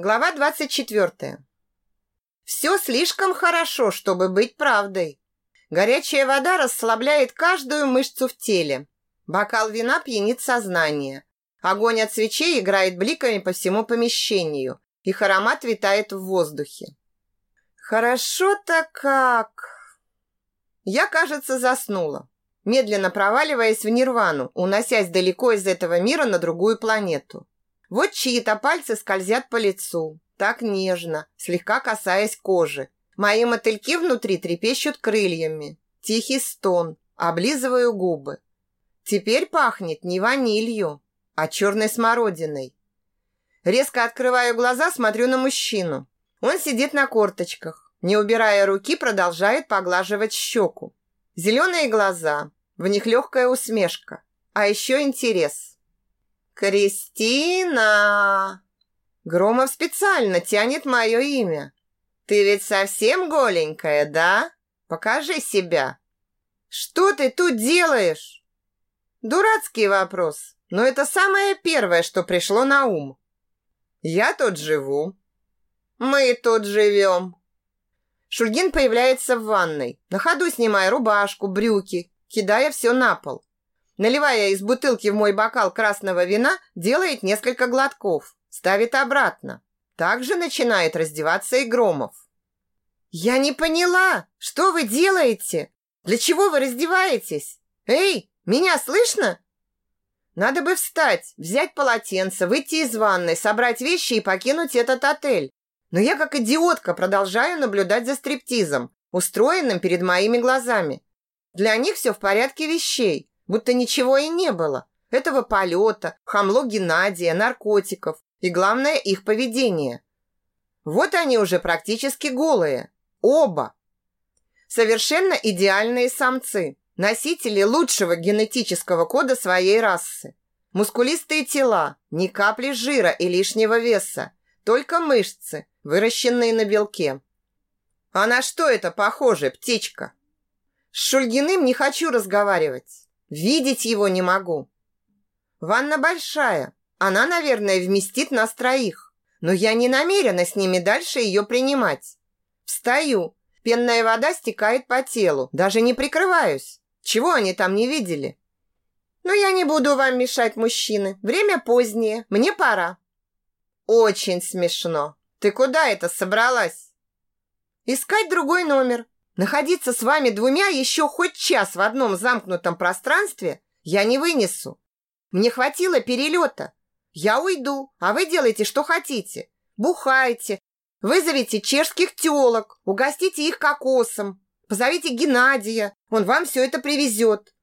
Глава 24. Все слишком хорошо, чтобы быть правдой. Горячая вода расслабляет каждую мышцу в теле. Бокал вина пьянит сознание. Огонь от свечей играет бликами по всему помещению. Их аромат витает в воздухе. Хорошо-то как... Я, кажется, заснула, медленно проваливаясь в нирвану, уносясь далеко из этого мира на другую планету. Вот чьи-то пальцы скользят по лицу, так нежно, слегка касаясь кожи. Мои мотыльки внутри трепещут крыльями. Тихий стон, облизываю губы. Теперь пахнет не ванилью, а черной смородиной. Резко открываю глаза, смотрю на мужчину. Он сидит на корточках, не убирая руки, продолжает поглаживать щеку. Зеленые глаза, в них легкая усмешка, а еще интерес. «Кристина!» Громов специально тянет мое имя. «Ты ведь совсем голенькая, да? Покажи себя!» «Что ты тут делаешь?» Дурацкий вопрос, но это самое первое, что пришло на ум. «Я тут живу». «Мы тут живем». Шульгин появляется в ванной, на ходу снимая рубашку, брюки, кидая все на пол наливая из бутылки в мой бокал красного вина, делает несколько глотков, ставит обратно. Также начинает раздеваться и Громов. «Я не поняла, что вы делаете? Для чего вы раздеваетесь? Эй, меня слышно?» Надо бы встать, взять полотенце, выйти из ванной, собрать вещи и покинуть этот отель. Но я как идиотка продолжаю наблюдать за стриптизом, устроенным перед моими глазами. Для них все в порядке вещей будто ничего и не было. Этого полета, хамло Геннадия, наркотиков и, главное, их поведение. Вот они уже практически голые. Оба. Совершенно идеальные самцы, носители лучшего генетического кода своей расы. Мускулистые тела, ни капли жира и лишнего веса, только мышцы, выращенные на белке. А на что это похоже, птичка? С Шульгиным не хочу разговаривать. Видеть его не могу. Ванна большая. Она, наверное, вместит нас троих. Но я не намерена с ними дальше ее принимать. Встаю. Пенная вода стекает по телу. Даже не прикрываюсь. Чего они там не видели? Но я не буду вам мешать, мужчины. Время позднее. Мне пора. Очень смешно. Ты куда это собралась? Искать другой номер. Находиться с вами двумя еще хоть час в одном замкнутом пространстве я не вынесу. Мне хватило перелета. Я уйду, а вы делайте, что хотите. Бухайте, вызовите чешских телок, угостите их кокосом, позовите Геннадия, он вам все это привезет.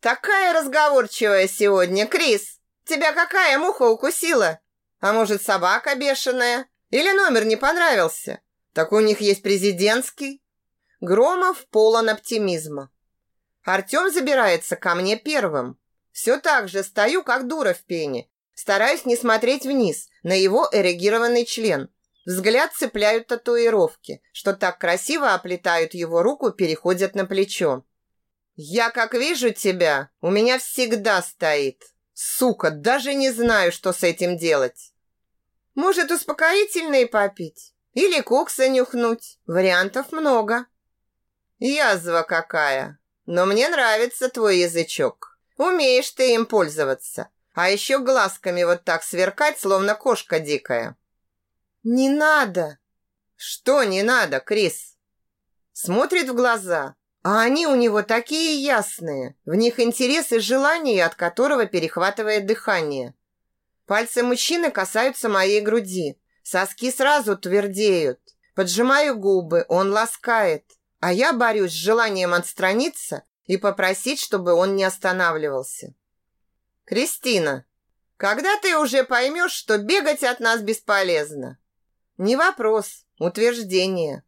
Такая разговорчивая сегодня, Крис. Тебя какая муха укусила? А может, собака бешеная? Или номер не понравился? Так у них есть президентский. Громов полон оптимизма. Артем забирается ко мне первым. Все так же стою, как дура в пене. Стараюсь не смотреть вниз на его эрегированный член. Взгляд цепляют татуировки, что так красиво оплетают его руку, переходят на плечо. «Я как вижу тебя, у меня всегда стоит. Сука, даже не знаю, что с этим делать. Может, успокоительные попить? Или кокса нюхнуть? Вариантов много». Язва какая! Но мне нравится твой язычок. Умеешь ты им пользоваться. А еще глазками вот так сверкать, словно кошка дикая. Не надо. Что не надо, Крис? Смотрит в глаза, а они у него такие ясные. В них интерес и желание, от которого перехватывает дыхание. Пальцы мужчины касаются моей груди. Соски сразу твердеют. Поджимаю губы, он ласкает а я борюсь с желанием отстраниться и попросить, чтобы он не останавливался. «Кристина, когда ты уже поймешь, что бегать от нас бесполезно?» «Не вопрос, утверждение.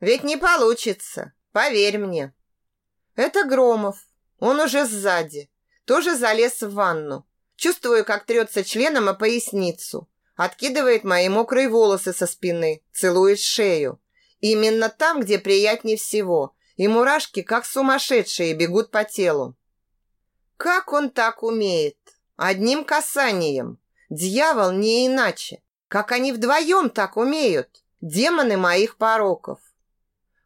Ведь не получится, поверь мне». «Это Громов, он уже сзади, тоже залез в ванну. Чувствую, как трется членом о поясницу, откидывает мои мокрые волосы со спины, целует шею. Именно там, где приятнее всего, и мурашки, как сумасшедшие, бегут по телу. Как он так умеет? Одним касанием. Дьявол не иначе. Как они вдвоем так умеют? Демоны моих пороков.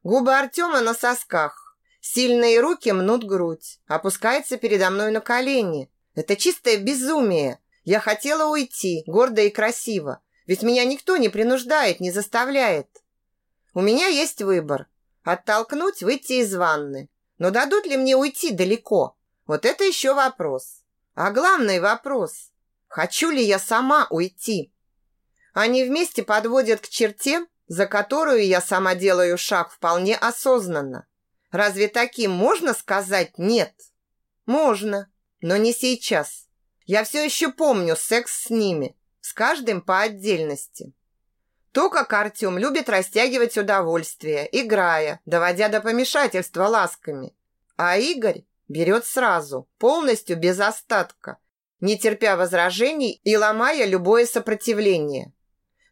Губы Артема на сосках. Сильные руки мнут грудь. Опускается передо мной на колени. Это чистое безумие. Я хотела уйти, гордо и красиво. Ведь меня никто не принуждает, не заставляет. У меня есть выбор. Оттолкнуть, выйти из ванны. Но дадут ли мне уйти далеко? Вот это еще вопрос. А главный вопрос. Хочу ли я сама уйти? Они вместе подводят к черте, за которую я сама делаю шаг вполне осознанно. Разве таким можно сказать «нет»? Можно, но не сейчас. Я все еще помню секс с ними, с каждым по отдельности. То, как Артем любит растягивать удовольствие, играя, доводя до помешательства ласками. А Игорь берет сразу, полностью без остатка, не терпя возражений и ломая любое сопротивление.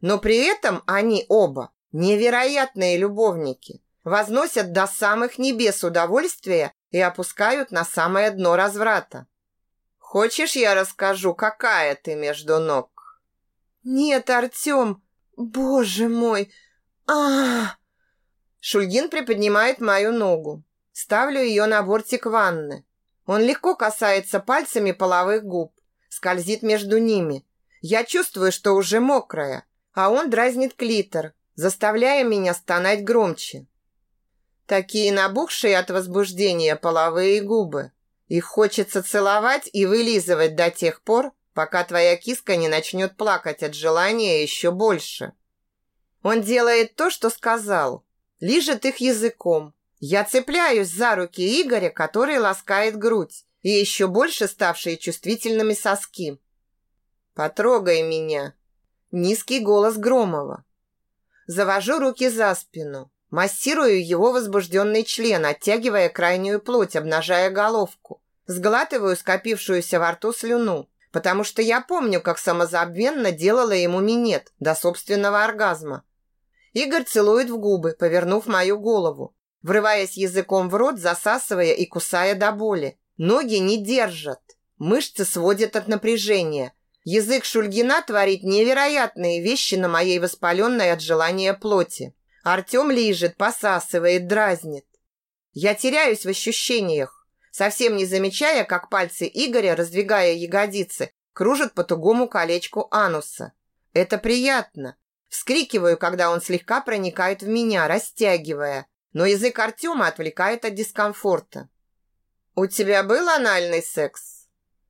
Но при этом они оба невероятные любовники, возносят до самых небес удовольствие и опускают на самое дно разврата. Хочешь, я расскажу, какая ты между ног? Нет, Артем, боже мой. А! Шульгин приподнимает мою ногу. Ставлю ее на бортик ванны. Он легко касается пальцами половых губ, скользит между ними. Я чувствую, что уже мокрая, а он дразнит клитор, заставляя меня стонать громче. Такие набухшие от возбуждения половые губы. Их хочется целовать и вылизывать до тех пор, пока твоя киска не начнет плакать от желания еще больше. Он делает то, что сказал. Лижет их языком. Я цепляюсь за руки Игоря, который ласкает грудь, и еще больше ставшие чувствительными соски. «Потрогай меня», Низкий голос Громова. Завожу руки за спину. Массирую его возбужденный член, оттягивая крайнюю плоть, обнажая головку. Сглатываю скопившуюся во рту слюну, потому что я помню, как самозабвенно делала ему минет до собственного оргазма. Игорь целует в губы, повернув мою голову, врываясь языком в рот, засасывая и кусая до боли. Ноги не держат. Мышцы сводят от напряжения. Язык Шульгина творит невероятные вещи на моей воспаленной от желания плоти. Артем лижет, посасывает, дразнит. Я теряюсь в ощущениях, совсем не замечая, как пальцы Игоря, раздвигая ягодицы, кружат по тугому колечку ануса. Это приятно. Вскрикиваю, когда он слегка проникает в меня, растягивая, но язык Артема отвлекает от дискомфорта. «У тебя был анальный секс?»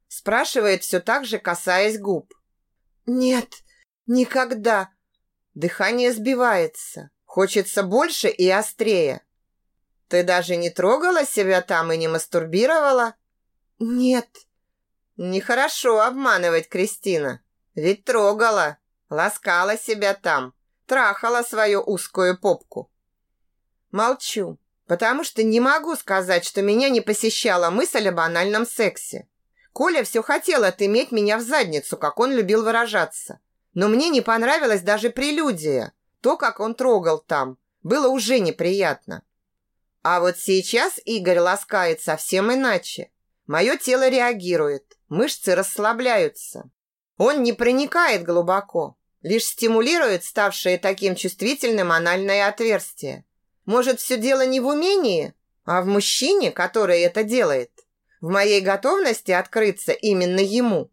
Спрашивает все так же, касаясь губ. Нет, никогда. Дыхание сбивается. Хочется больше и острее. Ты даже не трогала себя там и не мастурбировала? Нет. Нехорошо обманывать, Кристина. Ведь трогала, ласкала себя там, трахала свою узкую попку. Молчу, потому что не могу сказать, что меня не посещала мысль о банальном сексе. Коля все хотел отыметь меня в задницу, как он любил выражаться. Но мне не понравилась даже прелюдия. То, как он трогал там, было уже неприятно. А вот сейчас Игорь ласкает совсем иначе. Мое тело реагирует, мышцы расслабляются. Он не проникает глубоко, лишь стимулирует ставшее таким чувствительным анальное отверстие. Может, все дело не в умении, а в мужчине, который это делает? в моей готовности открыться именно ему.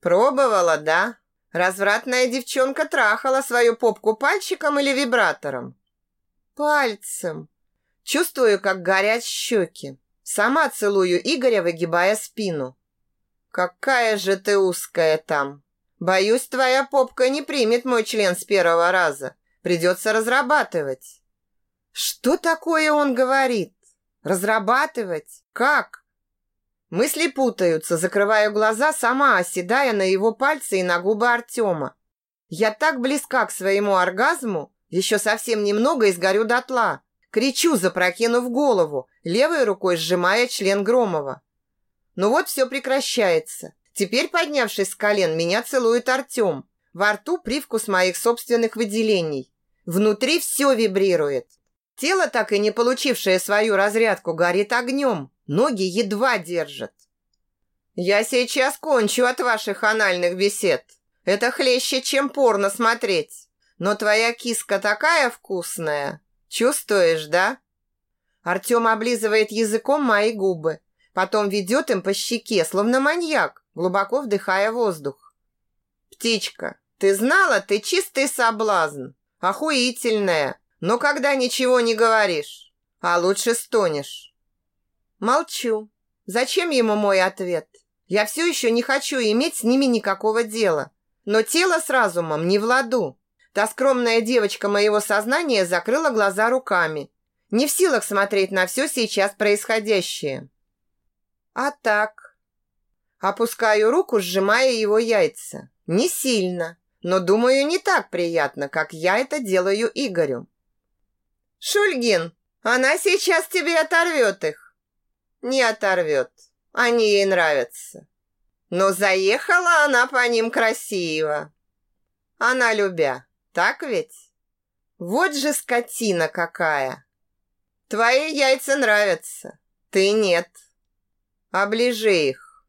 Пробовала, да? Развратная девчонка трахала свою попку пальчиком или вибратором? Пальцем. Чувствую, как горят щеки. Сама целую Игоря, выгибая спину. Какая же ты узкая там. Боюсь, твоя попка не примет мой член с первого раза. Придется разрабатывать. Что такое он говорит? Разрабатывать? Как? Мысли путаются, закрываю глаза, сама оседая на его пальцы и на губы Артема. Я так близка к своему оргазму, еще совсем немного и сгорю дотла. Кричу, запрокинув голову, левой рукой сжимая член Громова. Но вот все прекращается. Теперь, поднявшись с колен, меня целует Артем. Во рту привкус моих собственных выделений. Внутри все вибрирует. Тело, так и не получившее свою разрядку, горит огнем. Ноги едва держат. Я сейчас кончу от ваших анальных бесед. Это хлеще, чем порно смотреть. Но твоя киска такая вкусная. Чувствуешь, да? Артем облизывает языком мои губы, потом ведет им по щеке, словно маньяк, глубоко вдыхая воздух. Птичка, ты знала, ты чистый соблазн. Охуительная. Но когда ничего не говоришь, а лучше стонешь. Молчу. Зачем ему мой ответ? Я все еще не хочу иметь с ними никакого дела. Но тело с разумом не в ладу. Та скромная девочка моего сознания закрыла глаза руками. Не в силах смотреть на все сейчас происходящее. А так... Опускаю руку, сжимая его яйца. Не сильно, но, думаю, не так приятно, как я это делаю Игорю. «Шульгин, она сейчас тебе оторвет их». «Не оторвет. Они ей нравятся. Но заехала она по ним красиво. Она любя, так ведь? Вот же скотина какая. Твои яйца нравятся, ты нет. Оближи их.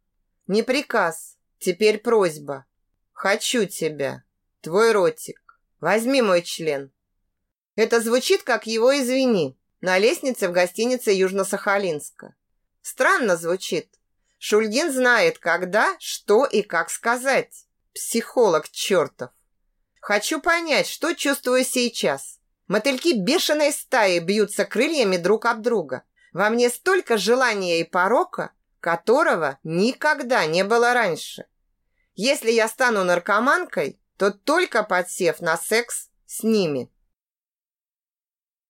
Не приказ, теперь просьба. Хочу тебя, твой ротик. Возьми мой член. Это звучит, как его «извини» на лестнице в гостинице Южно-Сахалинска. Странно звучит, Шульгин знает, когда, что и как сказать. Психолог чертов. Хочу понять, что чувствую сейчас. Мотыльки бешеной стаи бьются крыльями друг об друга. Во мне столько желания и порока, которого никогда не было раньше. Если я стану наркоманкой, то только подсев на секс с ними.